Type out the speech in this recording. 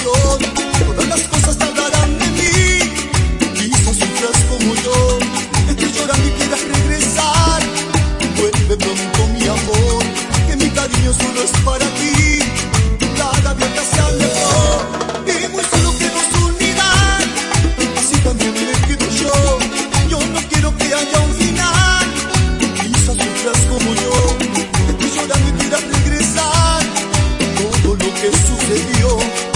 Todas las cosas tardarán de mí, quizás sufras como yo, en llorando y que quieras regresar, pues me pregunto mi amor, que mi cariño solo es para ti, nada se alejó, que muy solo quiero unir, Si también te quiero yo, yo no quiero que haya un final, quizás sufras como yo, estas llorando y quieras regresar, todo lo que sucedió.